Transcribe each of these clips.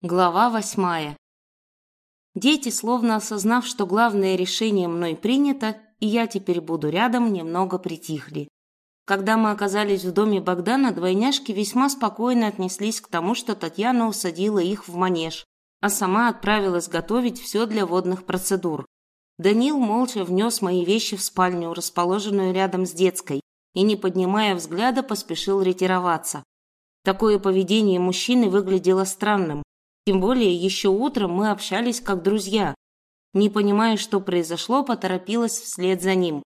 Глава восьмая. Дети, словно осознав, что главное решение мной принято, и я теперь буду рядом, немного притихли. Когда мы оказались в доме Богдана, двойняшки весьма спокойно отнеслись к тому, что Татьяна усадила их в манеж, а сама отправилась готовить все для водных процедур. Данил молча внес мои вещи в спальню, расположенную рядом с детской, и, не поднимая взгляда, поспешил ретироваться. Такое поведение мужчины выглядело странным, тем более еще утром мы общались как друзья. Не понимая, что произошло, поторопилась вслед за ним.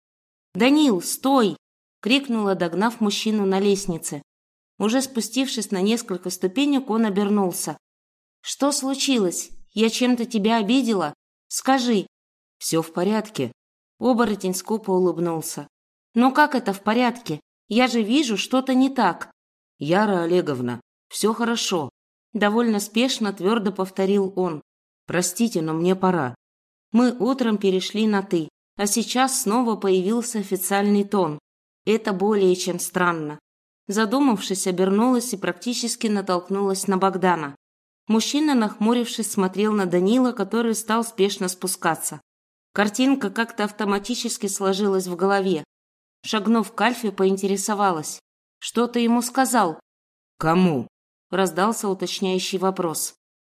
«Данил, стой!» – крикнула, догнав мужчину на лестнице. Уже спустившись на несколько ступенек, он обернулся. «Что случилось? Я чем-то тебя обидела? Скажи». «Все в порядке». Оборотень скупо улыбнулся. «Но как это в порядке? Я же вижу, что-то не так». «Яра Олеговна, все хорошо. Довольно спешно твердо повторил он. «Простите, но мне пора». Мы утром перешли на «ты», а сейчас снова появился официальный тон. Это более чем странно. Задумавшись, обернулась и практически натолкнулась на Богдана. Мужчина, нахмурившись, смотрел на Данила, который стал спешно спускаться. Картинка как-то автоматически сложилась в голове. Шагнув к Альфе, поинтересовалась. «Что ты ему сказал?» «Кому?» Раздался уточняющий вопрос.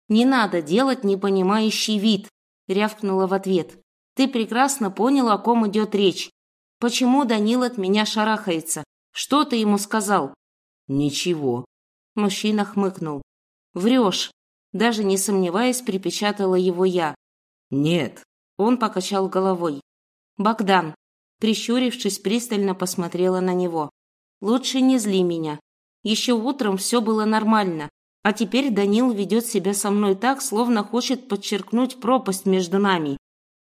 «Не надо делать непонимающий вид», – рявкнула в ответ. «Ты прекрасно понял, о ком идет речь. Почему Данил от меня шарахается? Что ты ему сказал?» «Ничего». Мужчина хмыкнул. «Врешь». Даже не сомневаясь, припечатала его я. «Нет». Он покачал головой. «Богдан», прищурившись, пристально посмотрела на него. «Лучше не зли меня. Еще утром все было нормально, а теперь Данил ведет себя со мной так, словно хочет подчеркнуть пропасть между нами.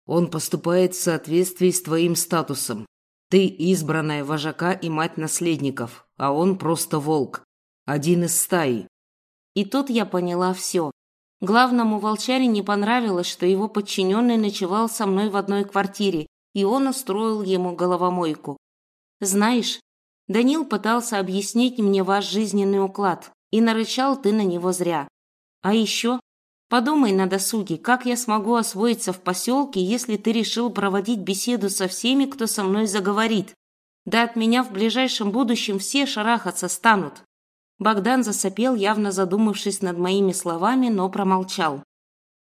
Он поступает в соответствии с твоим статусом. Ты избранная вожака и мать наследников, а он просто волк. Один из стаи. И тут я поняла все. Главному волчаре не понравилось, что его подчиненный ночевал со мной в одной квартире, и он устроил ему головомойку. Знаешь, Данил пытался объяснить мне ваш жизненный уклад, и нарычал ты на него зря. А еще подумай на досуге, как я смогу освоиться в поселке, если ты решил проводить беседу со всеми, кто со мной заговорит. Да от меня в ближайшем будущем все шарахаться станут. Богдан засопел, явно задумавшись над моими словами, но промолчал.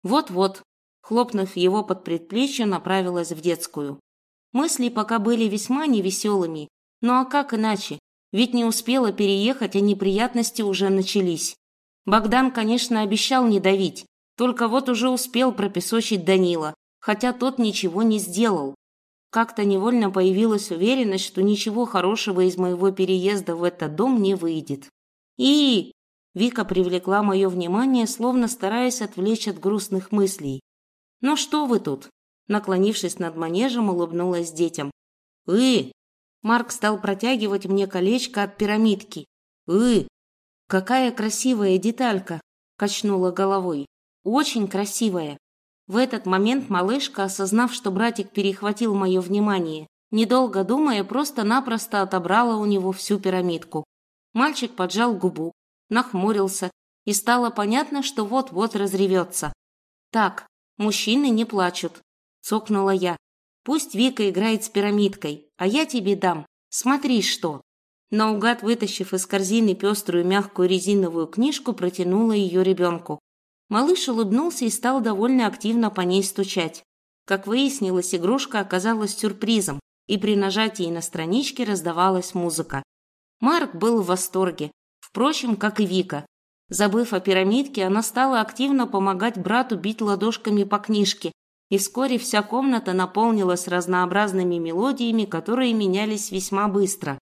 Вот-вот, хлопнув его под предплечье, направилась в детскую. Мысли пока были весьма невеселыми, ну а как иначе? Ведь не успела переехать, а неприятности уже начались. Богдан, конечно, обещал не давить, только вот уже успел пропесочить Данила, хотя тот ничего не сделал. Как-то невольно появилась уверенность, что ничего хорошего из моего переезда в этот дом не выйдет. И Вика привлекла мое внимание, словно стараясь отвлечь от грустных мыслей. «Ну что вы тут?» Наклонившись над манежем, улыбнулась детям. «Вы, Марк стал протягивать мне колечко от пирамидки. «Э, какая красивая деталька!» – качнула головой. «Очень красивая!» В этот момент малышка, осознав, что братик перехватил мое внимание, недолго думая, просто-напросто отобрала у него всю пирамидку. Мальчик поджал губу, нахмурился, и стало понятно, что вот-вот разревется. «Так, мужчины не плачут», – цокнула я. Пусть Вика играет с пирамидкой, а я тебе дам. Смотри, что!» Наугад, вытащив из корзины пеструю мягкую резиновую книжку, протянула ее ребенку. Малыш улыбнулся и стал довольно активно по ней стучать. Как выяснилось, игрушка оказалась сюрпризом, и при нажатии на страничке раздавалась музыка. Марк был в восторге, впрочем, как и Вика. Забыв о пирамидке, она стала активно помогать брату бить ладошками по книжке, и вскоре вся комната наполнилась разнообразными мелодиями, которые менялись весьма быстро.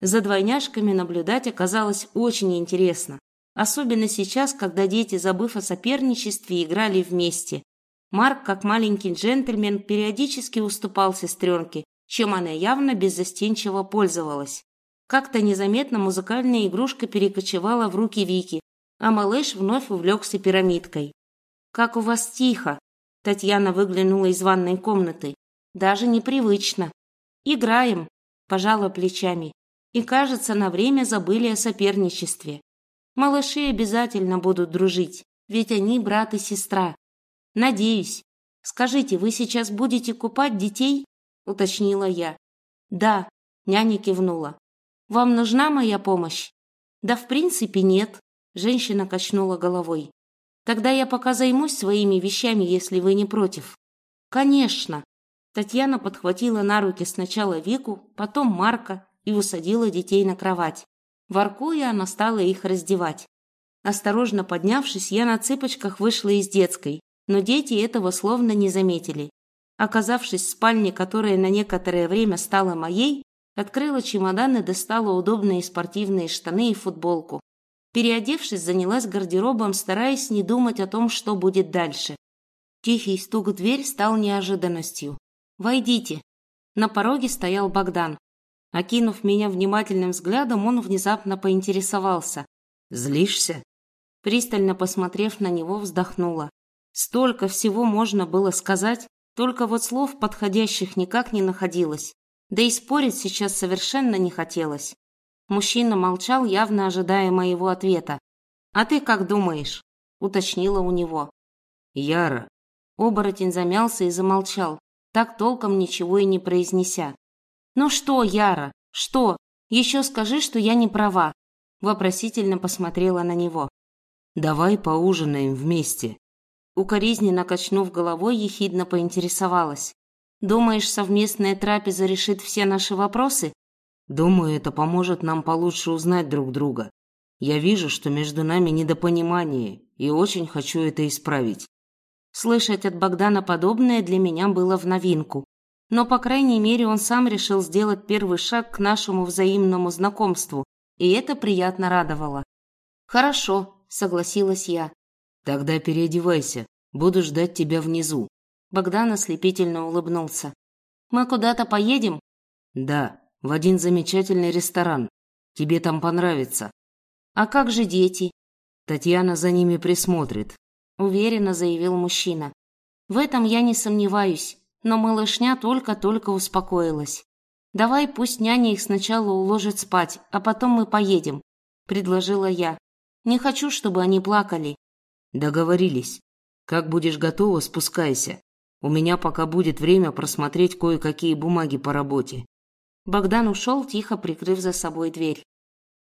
За двойняшками наблюдать оказалось очень интересно, особенно сейчас, когда дети, забыв о соперничестве, играли вместе. Марк, как маленький джентльмен, периодически уступал сестренке, чем она явно беззастенчиво пользовалась. Как-то незаметно музыкальная игрушка перекочевала в руки Вики, а малыш вновь увлекся пирамидкой. «Как у вас тихо!» Татьяна выглянула из ванной комнаты. Даже непривычно. Играем, пожала плечами. И, кажется, на время забыли о соперничестве. Малыши обязательно будут дружить. ведь они брат и сестра. Надеюсь. Скажите, вы сейчас будете купать детей? уточнила я. Да, няня кивнула. Вам нужна моя помощь? Да, в принципе, нет, женщина качнула головой. Тогда я пока займусь своими вещами, если вы не против. Конечно. Татьяна подхватила на руки сначала Вику, потом Марка и усадила детей на кровать. Воркуя, она стала их раздевать. Осторожно поднявшись, я на цыпочках вышла из детской, но дети этого словно не заметили. Оказавшись в спальне, которая на некоторое время стала моей, открыла чемодан и достала удобные спортивные штаны и футболку. Переодевшись, занялась гардеробом, стараясь не думать о том, что будет дальше. Тихий стук в дверь стал неожиданностью. «Войдите». На пороге стоял Богдан. Окинув меня внимательным взглядом, он внезапно поинтересовался. «Злишься?» Пристально посмотрев на него, вздохнула. Столько всего можно было сказать, только вот слов подходящих никак не находилось. Да и спорить сейчас совершенно не хотелось. Мужчина молчал, явно ожидая моего ответа. «А ты как думаешь?» – уточнила у него. «Яра». Оборотень замялся и замолчал, так толком ничего и не произнеся. «Ну что, Яра, что? Еще скажи, что я не права». Вопросительно посмотрела на него. Давай поужинаем вместе. Укоризненно качнув головой, ехидно поинтересовалась. Думаешь, совместная трапеза решит все наши вопросы? Думаю, это поможет нам получше узнать друг друга. Я вижу, что между нами недопонимание, и очень хочу это исправить. Слышать от Богдана подобное для меня было в новинку. Но, по крайней мере, он сам решил сделать первый шаг к нашему взаимному знакомству, и это приятно радовало. «Хорошо», согласилась я. Тогда переодевайся, буду ждать тебя внизу. Богдан ослепительно улыбнулся. Мы куда-то поедем? Да, в один замечательный ресторан. Тебе там понравится. А как же дети? Татьяна за ними присмотрит, уверенно заявил мужчина. В этом я не сомневаюсь, но малышня только-только успокоилась. Давай пусть няня их сначала уложит спать, а потом мы поедем, предложила я. Не хочу, чтобы они плакали. Договорились. Как будешь готова, спускайся. У меня пока будет время просмотреть кое-какие бумаги по работе. Богдан ушел, тихо прикрыв за собой дверь.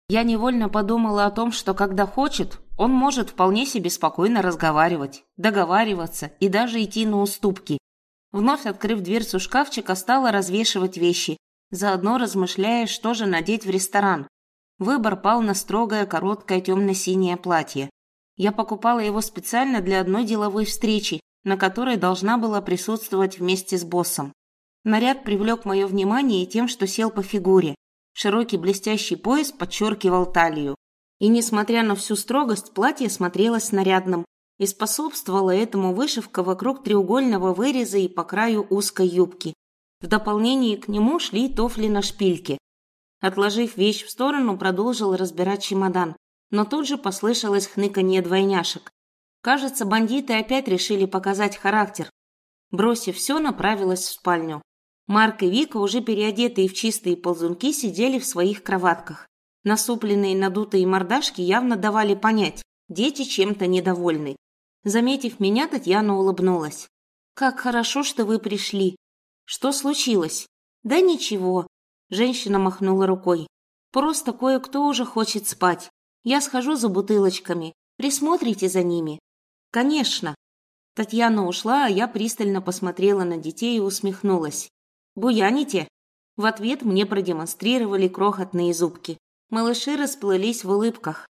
Я невольно подумала о том, что когда хочет, он может вполне себе спокойно разговаривать, договариваться и даже идти на уступки. Вновь открыв дверцу шкафчика, стала развешивать вещи, заодно размышляя, что же надеть в ресторан. Выбор пал на строгое, короткое темно-синее платье. Я покупала его специально для одной деловой встречи, на которой должна была присутствовать вместе с боссом. Наряд привлек мое внимание тем, что сел по фигуре. Широкий блестящий пояс подчеркивал талию. И, несмотря на всю строгость, платье смотрелось нарядным, и способствовала этому вышивка вокруг треугольного выреза и по краю узкой юбки. В дополнение к нему шли туфли на шпильке, Отложив вещь в сторону, продолжил разбирать чемодан, но тут же послышалось хныканье двойняшек. Кажется, бандиты опять решили показать характер. Бросив все, направилась в спальню. Марк и Вика, уже переодетые в чистые ползунки, сидели в своих кроватках. Насупленные надутые мордашки явно давали понять, дети чем-то недовольны. Заметив меня, Татьяна улыбнулась. «Как хорошо, что вы пришли. Что случилось?» «Да ничего. Женщина махнула рукой. Просто кое-кто уже хочет спать. Я схожу за бутылочками. Присмотрите за ними. Конечно. Татьяна ушла, а я пристально посмотрела на детей и усмехнулась. Буяните? В ответ мне продемонстрировали крохотные зубки. Малыши расплылись в улыбках.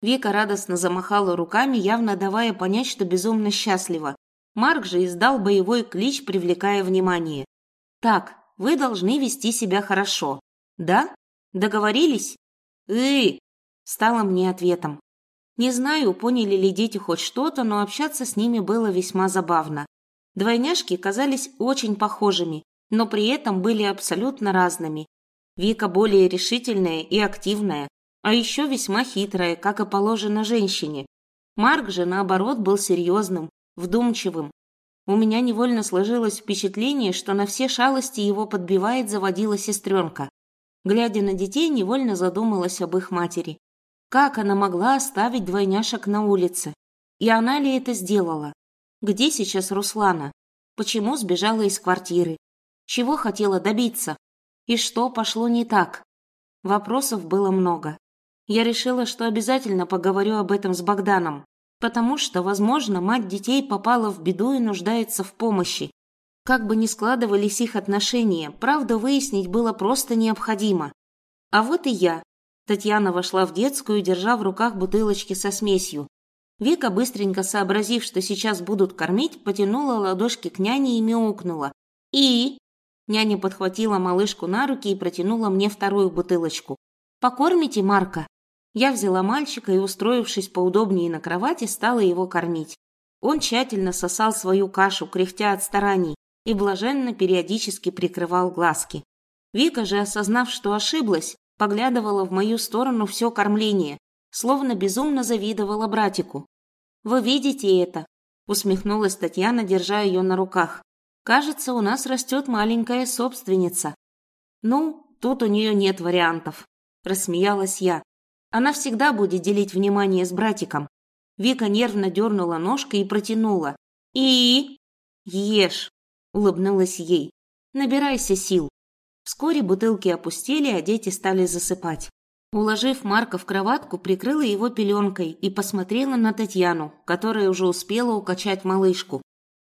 Вика радостно замахала руками, явно давая понять, что безумно счастлива. Марк же издал боевой клич, привлекая внимание. «Так, вы должны вести себя хорошо. Да? Договорились? Эй! Стало мне ответом. Не знаю, поняли ли дети хоть что-то, но общаться с ними было весьма забавно. Двойняшки казались очень похожими, но при этом были абсолютно разными. Вика более решительная и активная, а еще весьма хитрая, как и положено женщине. Марк же, наоборот, был серьезным, вдумчивым, у меня невольно сложилось впечатление, что на все шалости его подбивает заводила сестренка. Глядя на детей, невольно задумалась об их матери. Как она могла оставить двойняшек на улице? И она ли это сделала? Где сейчас Руслана? Почему сбежала из квартиры? Чего хотела добиться? И что пошло не так? Вопросов было много. Я решила, что обязательно поговорю об этом с Богданом, потому что, возможно, мать детей попала в беду и нуждается в помощи. Как бы ни складывались их отношения, правду выяснить было просто необходимо. А вот и я. Татьяна вошла в детскую, держа в руках бутылочки со смесью. Вика, быстренько сообразив, что сейчас будут кормить, потянула ладошки к няне и мяукнула. «И?» Няня подхватила малышку на руки и протянула мне вторую бутылочку. «Покормите Марка?» Я взяла мальчика и, устроившись поудобнее на кровати, стала его кормить. Он тщательно сосал свою кашу, кряхтя от стараний, и блаженно периодически прикрывал глазки. Вика же, осознав, что ошиблась, поглядывала в мою сторону все кормление, словно безумно завидовала братику. «Вы видите это?» – усмехнулась Татьяна, держа ее на руках. «Кажется, у нас растет маленькая собственница». «Ну, тут у нее нет вариантов», – рассмеялась я. «Она всегда будет делить внимание с братиком». Вика нервно дернула ножкой и протянула. «И?» «Ешь», – улыбнулась ей. «Набирайся сил». Вскоре бутылки опустили, а дети стали засыпать. Уложив Марка в кроватку, прикрыла его пеленкой и посмотрела на Татьяну, которая уже успела укачать малышку.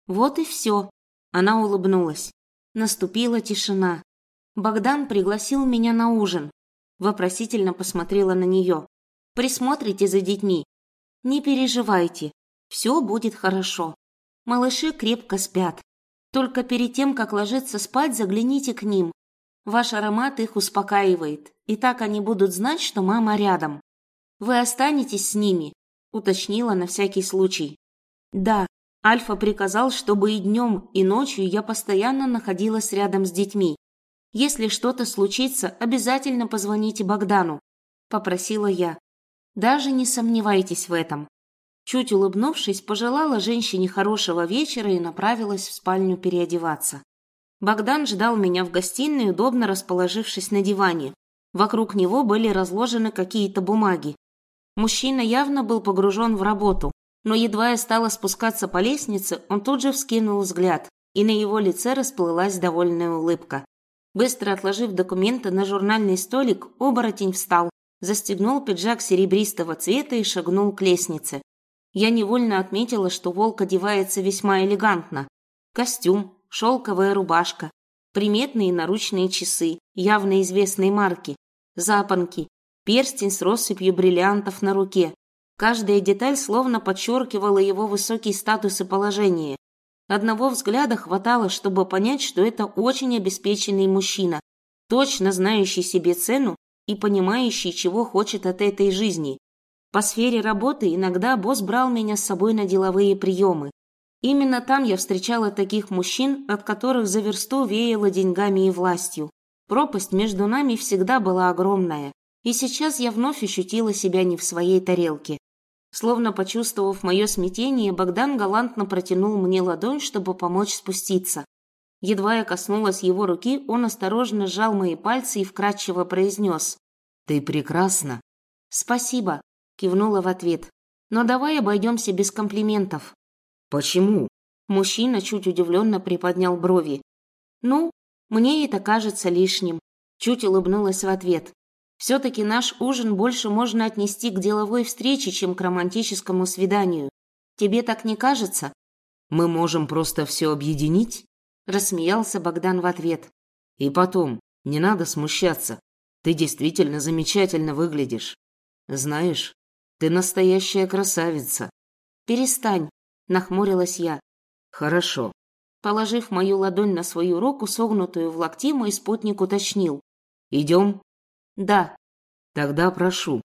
Вот и все. Она улыбнулась. Наступила тишина. Богдан пригласил меня на ужин. Вопросительно посмотрела на нее. Присмотрите за детьми. Не переживайте. Все будет хорошо. Малыши крепко спят. Только перед тем, как ложиться спать, загляните к ним. Ваш аромат их успокаивает, и так они будут знать, что мама рядом. Вы останетесь с ними, уточнила на всякий случай. Да, Альфа приказал, чтобы и днем, и ночью я постоянно находилась рядом с детьми. Если что-то случится, обязательно позвоните Богдану, попросила я. Даже не сомневайтесь в этом. Чуть улыбнувшись, пожелала женщине хорошего вечера и направилась в спальню переодеваться. Богдан ждал меня в гостиной, удобно расположившись на диване. Вокруг него были разложены какие-то бумаги. Мужчина явно был погружен в работу, но едва я стала спускаться по лестнице, он тут же вскинул взгляд, и на его лице расплылась довольная улыбка. Быстро отложив документы на журнальный столик, оборотень встал, застегнул пиджак серебристого цвета и шагнул к лестнице. Я невольно отметила, что волк одевается весьма элегантно. Костюм, шелковая рубашка, приметные наручные часы, явно известной марки, запонки, перстень с россыпью бриллиантов на руке. Каждая деталь словно подчеркивала его высокий статус и положение. Одного взгляда хватало, чтобы понять, что это очень обеспеченный мужчина, точно знающий себе цену и понимающий, чего хочет от этой жизни. По сфере работы иногда босс брал меня с собой на деловые приемы. Именно там я встречала таких мужчин, от которых за версту веяло деньгами и властью. Пропасть между нами всегда была огромная, и сейчас я вновь ощутила себя не в своей тарелке. Словно почувствовав мое смятение, Богдан галантно протянул мне ладонь, чтобы помочь спуститься. Едва я коснулась его руки, он осторожно сжал мои пальцы и вкрадчиво произнес. «Ты прекрасна». «Спасибо», – кивнула в ответ. «Но давай обойдемся без комплиментов». «Почему?» Мужчина чуть удивленно приподнял брови. «Ну, мне это кажется лишним», – чуть улыбнулась в ответ. «Все-таки наш ужин больше можно отнести к деловой встрече, чем к романтическому свиданию. Тебе так не кажется?» «Мы можем просто все объединить?» – рассмеялся Богдан в ответ. «И потом, не надо смущаться. Ты действительно замечательно выглядишь. Знаешь, ты настоящая красавица». «Перестань», нахмурилась я. Хорошо. Положив мою ладонь на свою руку, согнутую в локти, мой спутник уточнил. Идем? Да. Тогда прошу.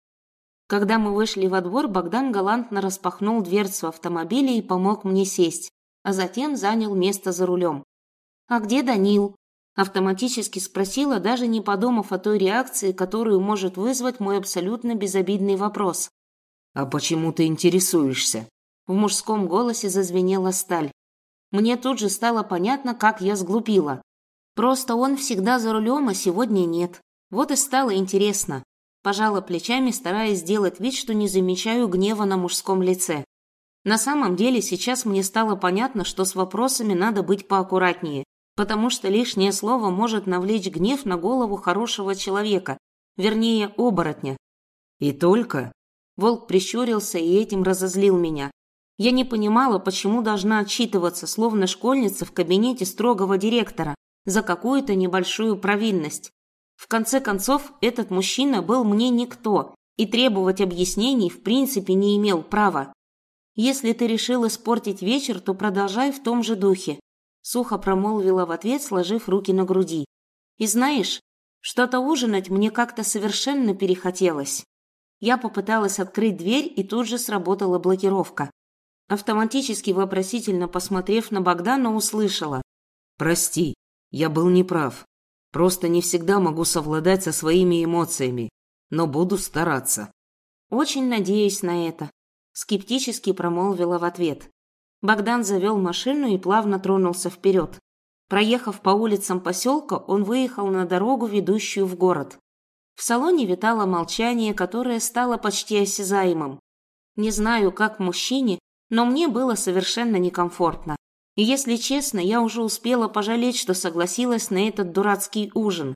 Когда мы вышли во двор, Богдан галантно распахнул дверцу автомобиля и помог мне сесть, а затем занял место за рулем. «А где Данил?» Автоматически спросила, даже не подумав о той реакции, которую может вызвать мой абсолютно безобидный вопрос. «А почему ты интересуешься?» В мужском голосе зазвенела сталь. Мне тут же стало понятно, как я сглупила. Просто он всегда за рулем, а сегодня нет. Вот и стало интересно. Пожала плечами, стараясь сделать вид, что не замечаю гнева на мужском лице. На самом деле сейчас мне стало понятно, что с вопросами надо быть поаккуратнее, потому что лишнее слово может навлечь гнев на голову хорошего человека, вернее, оборотня. И только... Волк прищурился и этим разозлил меня. Я не понимала, почему должна отчитываться, словно школьница в кабинете строгого директора, за какую-то небольшую провинность. В конце концов, этот мужчина был мне никто, и требовать объяснений в принципе не имел права. Если ты решил испортить вечер, то продолжай в том же духе, сухо промолвила в ответ, сложив руки на груди. И знаешь, что-то ужинать мне как-то совершенно перехотелось. Я попыталась открыть дверь, и тут же сработала блокировка. Автоматически вопросительно посмотрев на Богдана, услышала: "Прости, я был неправ. Просто не всегда могу совладать со своими эмоциями, но буду стараться". Очень надеюсь на это, скептически промолвила в ответ. Богдан завел машину и плавно тронулся вперед. Проехав по улицам поселка, он выехал на дорогу, ведущую в город. В салоне витало молчание, которое стало почти осязаемым. Не знаю, как мужчине, но мне было совершенно некомфортно. И если честно, я уже успела пожалеть, что согласилась на этот дурацкий ужин.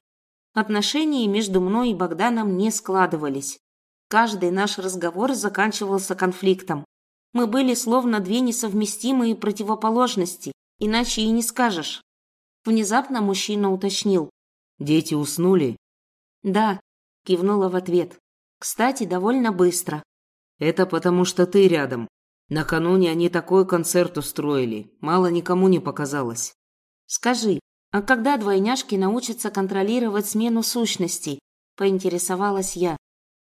Отношения между мной и Богданом не складывались. Каждый наш разговор заканчивался конфликтом. Мы были словно две несовместимые противоположности, иначе и не скажешь. Внезапно мужчина уточнил. «Дети уснули?» «Да», – кивнула в ответ. «Кстати, довольно быстро». «Это потому, что ты рядом. Накануне они такой концерт устроили. Мало никому не показалось». «Скажи, а когда двойняшки научатся контролировать смену сущностей?» – поинтересовалась я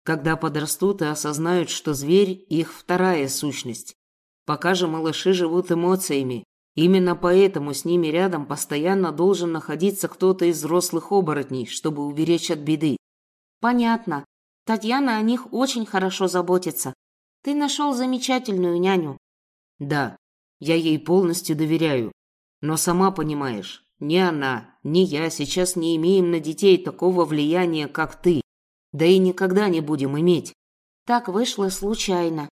когда подрастут и осознают, что зверь – их вторая сущность. Пока же малыши живут эмоциями. Именно поэтому с ними рядом постоянно должен находиться кто-то из взрослых оборотней, чтобы уберечь от беды. Понятно. Татьяна о них очень хорошо заботится. Ты нашел замечательную няню. Да, я ей полностью доверяю. Но сама понимаешь, ни она, ни я сейчас не имеем на детей такого влияния, как ты. Да и никогда не будем иметь. Так вышло случайно.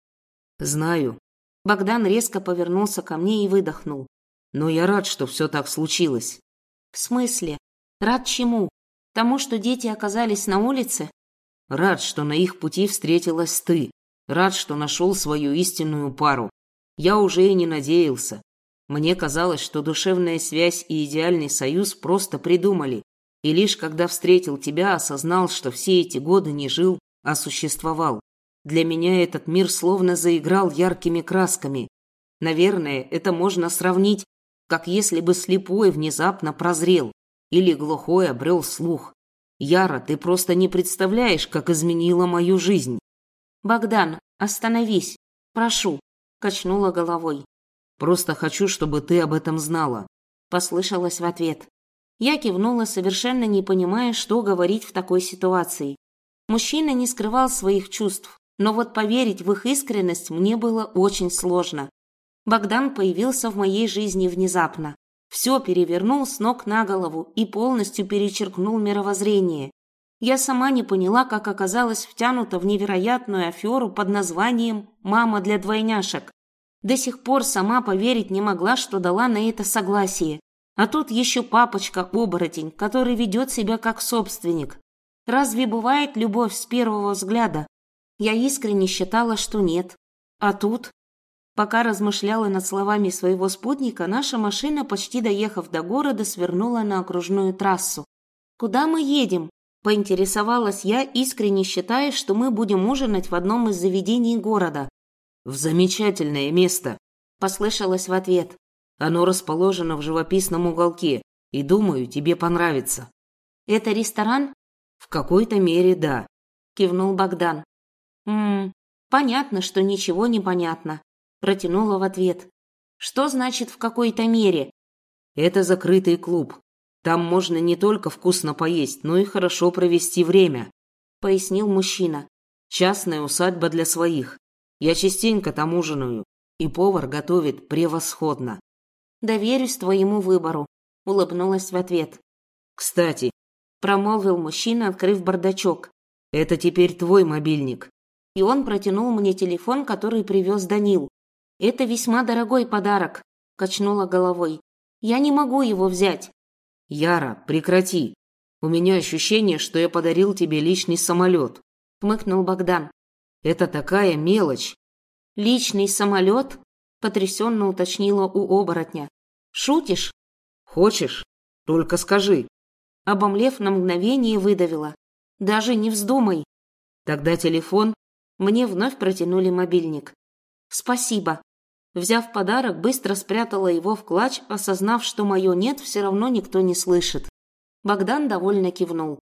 Знаю. Богдан резко повернулся ко мне и выдохнул. Но я рад, что все так случилось. В смысле? Рад чему? Тому, что дети оказались на улице? Рад, что на их пути встретилась ты. Рад, что нашел свою истинную пару. Я уже и не надеялся. Мне казалось, что душевная связь и идеальный союз просто придумали, и лишь когда встретил тебя, осознал, что все эти годы не жил, а существовал. Для меня этот мир словно заиграл яркими красками. Наверное, это можно сравнить, как если бы слепой внезапно прозрел или глухой обрел слух. Яра, ты просто не представляешь, как изменила мою жизнь. Богдан, остановись, прошу, качнула головой. Просто хочу, чтобы ты об этом знала, послышалось в ответ. Я кивнула, совершенно не понимая, что говорить в такой ситуации. Мужчина не скрывал своих чувств, но вот поверить в их искренность мне было очень сложно. Богдан появился в моей жизни внезапно. Все перевернул с ног на голову и полностью перечеркнул мировоззрение. Я сама не поняла, как оказалась втянута в невероятную аферу под названием «Мама для двойняшек». До сих пор сама поверить не могла, что дала на это согласие. А тут еще папочка-оборотень, который ведет себя как собственник. Разве бывает любовь с первого взгляда? Я искренне считала, что нет. А тут... Пока размышляла над словами своего спутника, наша машина, почти доехав до города, свернула на окружную трассу. «Куда мы едем?» – поинтересовалась я, искренне считая, что мы будем ужинать в одном из заведений города. «В замечательное место!» – послышалось в ответ. Оно расположено в живописном уголке, и, думаю, тебе понравится». «Это ресторан?» «В какой-то мере, да», – кивнул Богдан. «Ммм, понятно, что ничего не понятно», – протянула в ответ. «Что значит «в какой-то мере»?» «Это закрытый клуб. Там можно не только вкусно поесть, но и хорошо провести время», – пояснил мужчина. «Частная усадьба для своих. Я частенько там ужинаю, и повар готовит превосходно. Доверюсь твоему выбору, улыбнулась в ответ. Кстати, промолвил мужчина, открыв бардачок. Это теперь твой мобильник. И он протянул мне телефон, который привез Данил. Это весьма дорогой подарок, качнула головой. Я не могу его взять. Яра, прекрати. У меня ощущение, что я подарил тебе личный самолет. Хмыкнул Богдан. Это такая мелочь. Личный самолет? Потрясенно уточнила у оборотня. Шутишь? Хочешь? Только скажи. Обомлев на мгновение, выдавила. Даже не вздумай. Тогда телефон. Мне вновь протянули мобильник. Спасибо. Взяв подарок, быстро спрятала его в клатч, осознав, что мое «нет» все равно никто не слышит. Богдан довольно кивнул.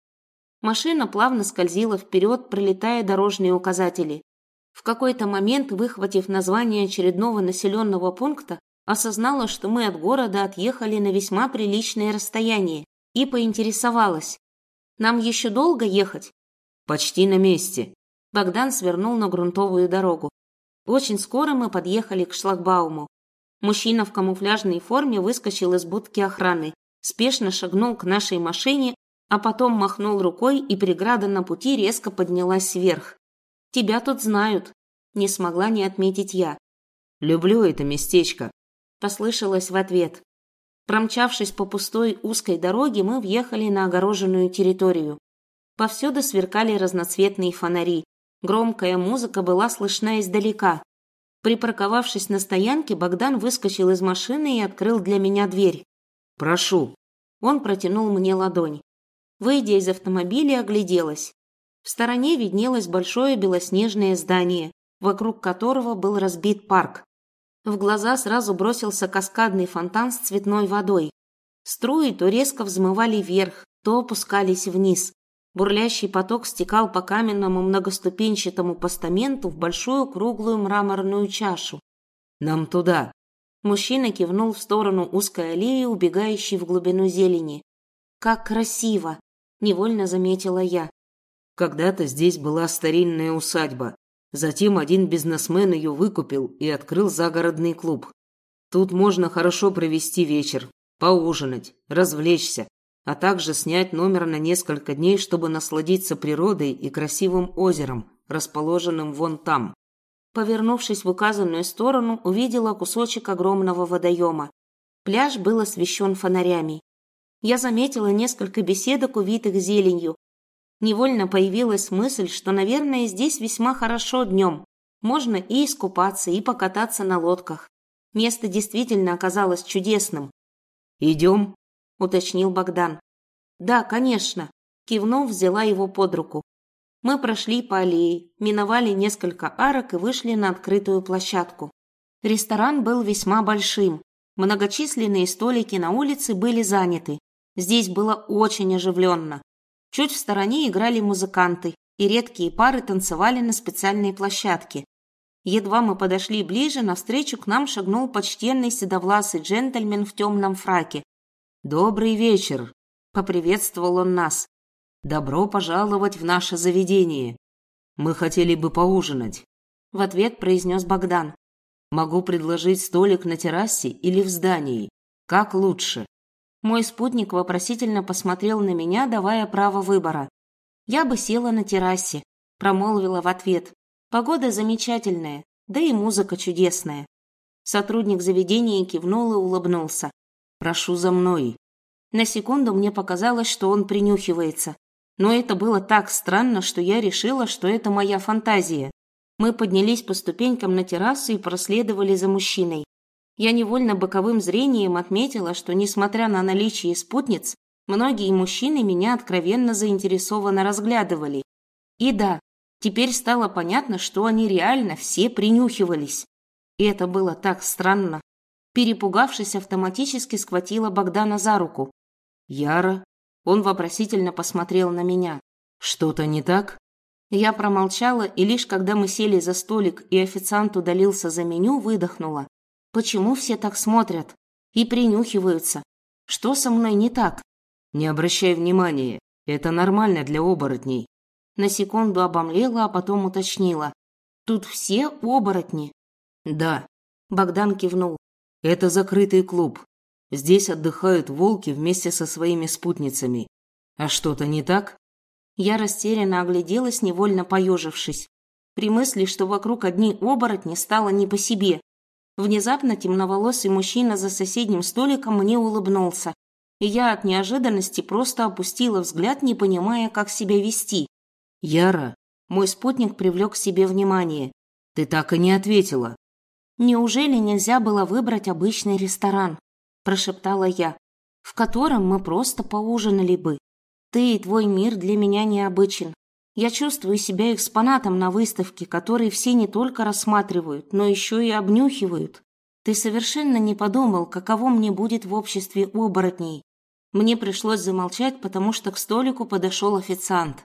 Машина плавно скользила вперед, пролетая дорожные указатели. В какой-то момент, выхватив название очередного населенного пункта, осознала, что мы от города отъехали на весьма приличное расстояние, и поинтересовалась. «Нам еще долго ехать?» «Почти на месте». Богдан свернул на грунтовую дорогу. Очень скоро мы подъехали к шлагбауму. Мужчина в камуфляжной форме выскочил из будки охраны, спешно шагнул к нашей машине, а потом махнул рукой, и преграда на пути резко поднялась вверх. «Тебя тут знают», – не смогла не отметить я. «Люблю это местечко», – послышалось в ответ. Промчавшись по пустой узкой дороге, мы въехали на огороженную территорию. Повсюду сверкали разноцветные фонари. Громкая музыка была слышна издалека. Припарковавшись на стоянке, Богдан выскочил из машины и открыл для меня дверь. «Прошу». Он протянул мне ладонь. Выйдя из автомобиля, огляделась. В стороне виднелось большое белоснежное здание, вокруг которого был разбит парк. В глаза сразу бросился каскадный фонтан с цветной водой. Струи то резко взмывали вверх, то опускались вниз. Бурлящий поток стекал по каменному многоступенчатому постаменту в большую круглую мраморную чашу. «Нам туда!» Мужчина кивнул в сторону узкой аллеи, убегающей в глубину зелени. «Как красиво!» невольно заметила я. Когда-то здесь была старинная усадьба. Затем один бизнесмен ее выкупил и открыл загородный клуб. Тут можно хорошо провести вечер, поужинать, развлечься, а также снять номер на несколько дней, чтобы насладиться природой и красивым озером, расположенным вон там. Повернувшись в указанную сторону, увидела кусочек огромного водоема. Пляж был освещен фонарями я заметила несколько беседок, увитых зеленью. Невольно появилась мысль, что, наверное, здесь весьма хорошо днем. Можно и искупаться, и покататься на лодках. Место действительно оказалось чудесным. «Идем?» – уточнил Богдан. «Да, конечно», – кивнув, взяла его под руку. Мы прошли по аллее, миновали несколько арок и вышли на открытую площадку. Ресторан был весьма большим. Многочисленные столики на улице были заняты. Здесь было очень оживленно. Чуть в стороне играли музыканты, и редкие пары танцевали на специальной площадке. Едва мы подошли ближе, навстречу к нам шагнул почтенный седовласый джентльмен в темном фраке. «Добрый вечер!» – поприветствовал он нас. «Добро пожаловать в наше заведение. Мы хотели бы поужинать», – в ответ произнес Богдан. «Могу предложить столик на террасе или в здании. Как лучше?» Мой спутник вопросительно посмотрел на меня, давая право выбора. Я бы села на террасе, промолвила в ответ. Погода замечательная, да и музыка чудесная. Сотрудник заведения кивнул и улыбнулся. «Прошу за мной». На секунду мне показалось, что он принюхивается. Но это было так странно, что я решила, что это моя фантазия. Мы поднялись по ступенькам на террасу и проследовали за мужчиной. Я невольно боковым зрением отметила, что, несмотря на наличие спутниц, многие мужчины меня откровенно заинтересованно разглядывали. И да, теперь стало понятно, что они реально все принюхивались. И это было так странно. Перепугавшись, автоматически схватила Богдана за руку. «Яра?» Он вопросительно посмотрел на меня. «Что-то не так?» Я промолчала, и лишь когда мы сели за столик и официант удалился за меню, выдохнула. Почему все так смотрят и принюхиваются? Что со мной не так? Не обращай внимания, это нормально для оборотней. На секунду обомлела, а потом уточнила. Тут все оборотни? Да. Богдан кивнул. Это закрытый клуб. Здесь отдыхают волки вместе со своими спутницами. А что-то не так? Я растерянно огляделась, невольно поежившись. При мысли, что вокруг одни оборотни, стало не по себе. Внезапно темноволосый мужчина за соседним столиком мне улыбнулся, и я от неожиданности просто опустила взгляд, не понимая, как себя вести. «Яра!» Мой спутник привлек к себе внимание. «Ты так и не ответила». «Неужели нельзя было выбрать обычный ресторан?» – прошептала я, «в котором мы просто поужинали бы. Ты и твой мир для меня необычен. Я чувствую себя экспонатом на выставке, который все не только рассматривают, но еще и обнюхивают. Ты совершенно не подумал, каково мне будет в обществе оборотней. Мне пришлось замолчать, потому что к столику подошел официант.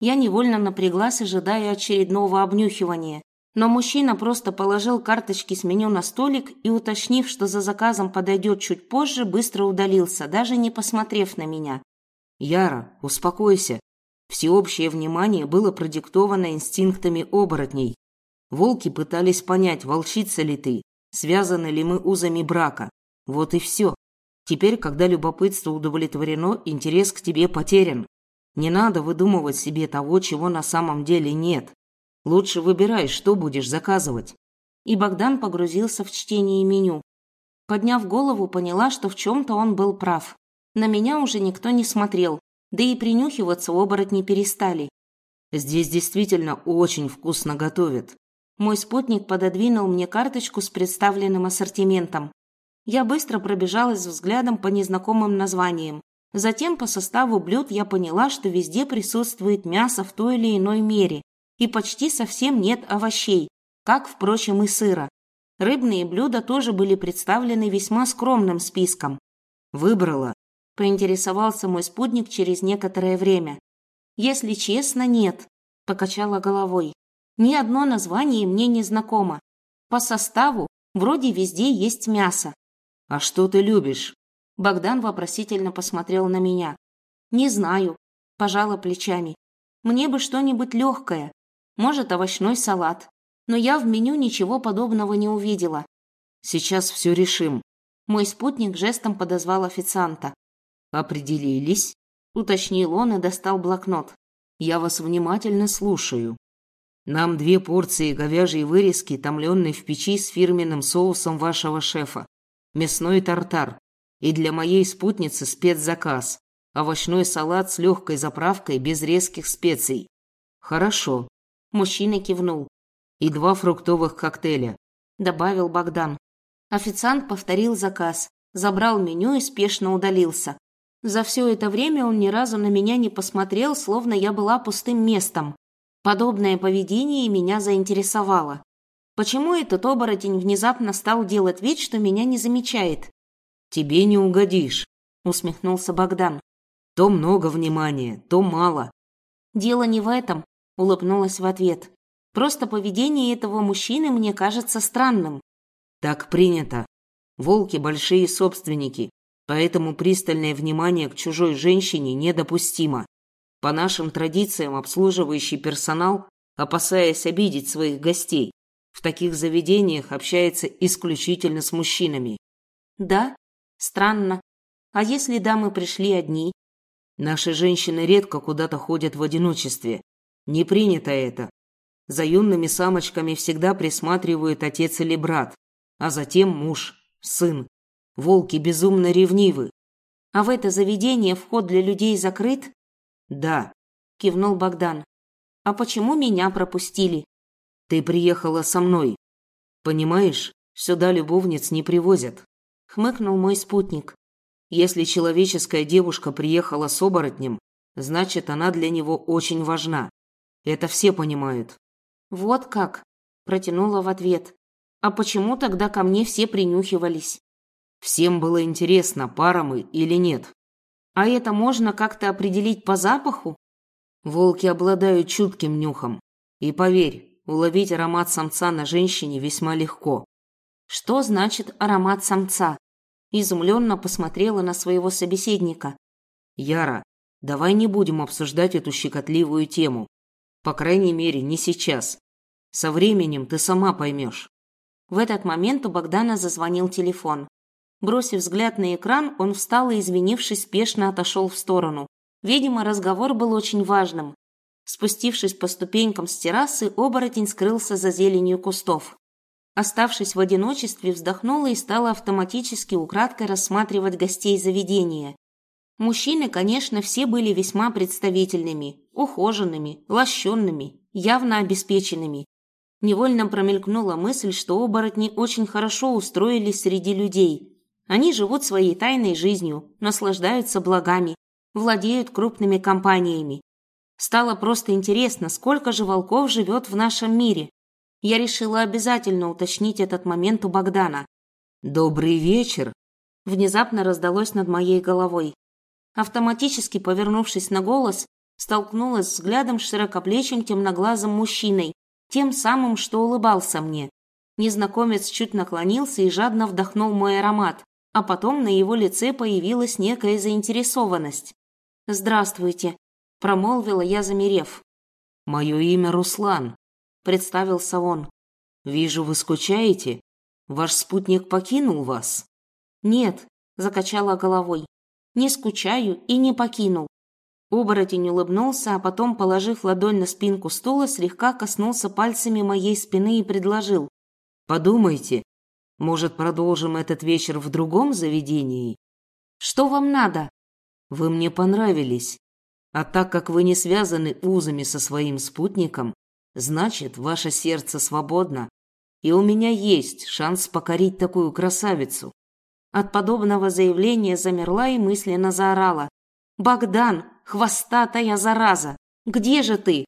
Я невольно напряглась, ожидая очередного обнюхивания. Но мужчина просто положил карточки с меню на столик и, уточнив, что за заказом подойдет чуть позже, быстро удалился, даже не посмотрев на меня. «Яра, успокойся. Всеобщее внимание было продиктовано инстинктами оборотней. Волки пытались понять, волчица ли ты, связаны ли мы узами брака. Вот и все. Теперь, когда любопытство удовлетворено, интерес к тебе потерян. Не надо выдумывать себе того, чего на самом деле нет. Лучше выбирай, что будешь заказывать. И Богдан погрузился в чтение меню. Подняв голову, поняла, что в чем-то он был прав. На меня уже никто не смотрел, да и принюхиваться оборотни перестали. Здесь действительно очень вкусно готовят. Мой спутник пододвинул мне карточку с представленным ассортиментом. Я быстро пробежалась взглядом по незнакомым названиям. Затем по составу блюд я поняла, что везде присутствует мясо в той или иной мере, и почти совсем нет овощей, как, впрочем, и сыра. Рыбные блюда тоже были представлены весьма скромным списком. Выбрала поинтересовался мой спутник через некоторое время. Если честно, нет, покачала головой. Ни одно название мне не знакомо. По составу вроде везде есть мясо. А что ты любишь? Богдан вопросительно посмотрел на меня. Не знаю, пожала плечами. Мне бы что-нибудь легкое, может, овощной салат. Но я в меню ничего подобного не увидела. Сейчас все решим. Мой спутник жестом подозвал официанта. «Определились?» – уточнил он и достал блокнот. «Я вас внимательно слушаю. Нам две порции говяжьей вырезки, томленной в печи с фирменным соусом вашего шефа, мясной тартар и для моей спутницы спецзаказ, овощной салат с легкой заправкой без резких специй». «Хорошо», – мужчина кивнул. «И два фруктовых коктейля», – добавил Богдан. Официант повторил заказ, забрал меню и спешно удалился. За все это время он ни разу на меня не посмотрел, словно я была пустым местом. Подобное поведение меня заинтересовало. Почему этот оборотень внезапно стал делать вид, что меня не замечает? «Тебе не угодишь», — усмехнулся Богдан. «То много внимания, то мало». «Дело не в этом», — улыбнулась в ответ. «Просто поведение этого мужчины мне кажется странным». «Так принято. Волки – большие собственники. Поэтому пристальное внимание к чужой женщине недопустимо. По нашим традициям обслуживающий персонал, опасаясь обидеть своих гостей, в таких заведениях общается исключительно с мужчинами. Да? Странно. А если дамы пришли одни? Наши женщины редко куда-то ходят в одиночестве. Не принято это. За юными самочками всегда присматривают отец или брат, а затем муж, сын. Волки безумно ревнивы. А в это заведение вход для людей закрыт? Да, кивнул Богдан. А почему меня пропустили? Ты приехала со мной. Понимаешь, сюда любовниц не привозят. Хмыкнул мой спутник. Если человеческая девушка приехала с оборотнем, значит, она для него очень важна. Это все понимают. Вот как, протянула в ответ. А почему тогда ко мне все принюхивались? Всем было интересно, пара мы или нет. А это можно как-то определить по запаху? Волки обладают чутким нюхом. И поверь, уловить аромат самца на женщине весьма легко. Что значит аромат самца? Изумленно посмотрела на своего собеседника. Яра, давай не будем обсуждать эту щекотливую тему. По крайней мере, не сейчас. Со временем ты сама поймешь. В этот момент у Богдана зазвонил телефон. Бросив взгляд на экран, он встал и, извинившись, спешно отошел в сторону. Видимо, разговор был очень важным. Спустившись по ступенькам с террасы, оборотень скрылся за зеленью кустов. Оставшись в одиночестве, вздохнула и стала автоматически украдкой рассматривать гостей заведения. Мужчины, конечно, все были весьма представительными, ухоженными, лощенными, явно обеспеченными. Невольно промелькнула мысль, что оборотни очень хорошо устроились среди людей. Они живут своей тайной жизнью, наслаждаются благами, владеют крупными компаниями. Стало просто интересно, сколько же волков живет в нашем мире. Я решила обязательно уточнить этот момент у Богдана. «Добрый вечер!» Внезапно раздалось над моей головой. Автоматически повернувшись на голос, столкнулась взглядом с широкоплечим темноглазым мужчиной, тем самым, что улыбался мне. Незнакомец чуть наклонился и жадно вдохнул мой аромат, а потом на его лице появилась некая заинтересованность. «Здравствуйте», – промолвила я, замерев. «Мое имя Руслан», представился он. «Вижу, вы скучаете. Ваш спутник покинул вас?» «Нет», – закачала головой. «Не скучаю и не покинул». Оборотень улыбнулся, а потом, положив ладонь на спинку стула, слегка коснулся пальцами моей спины и предложил. «Подумайте, может, продолжим этот вечер в другом заведении?» «Что вам надо?» «Вы мне понравились. А так как вы не связаны узами со своим спутником, Значит, ваше сердце свободно, и у меня есть шанс покорить такую красавицу. От подобного заявления замерла и мысленно заорала. «Богдан, хвостатая зараза! Где же ты?